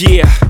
Yeah.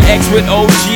The X with OG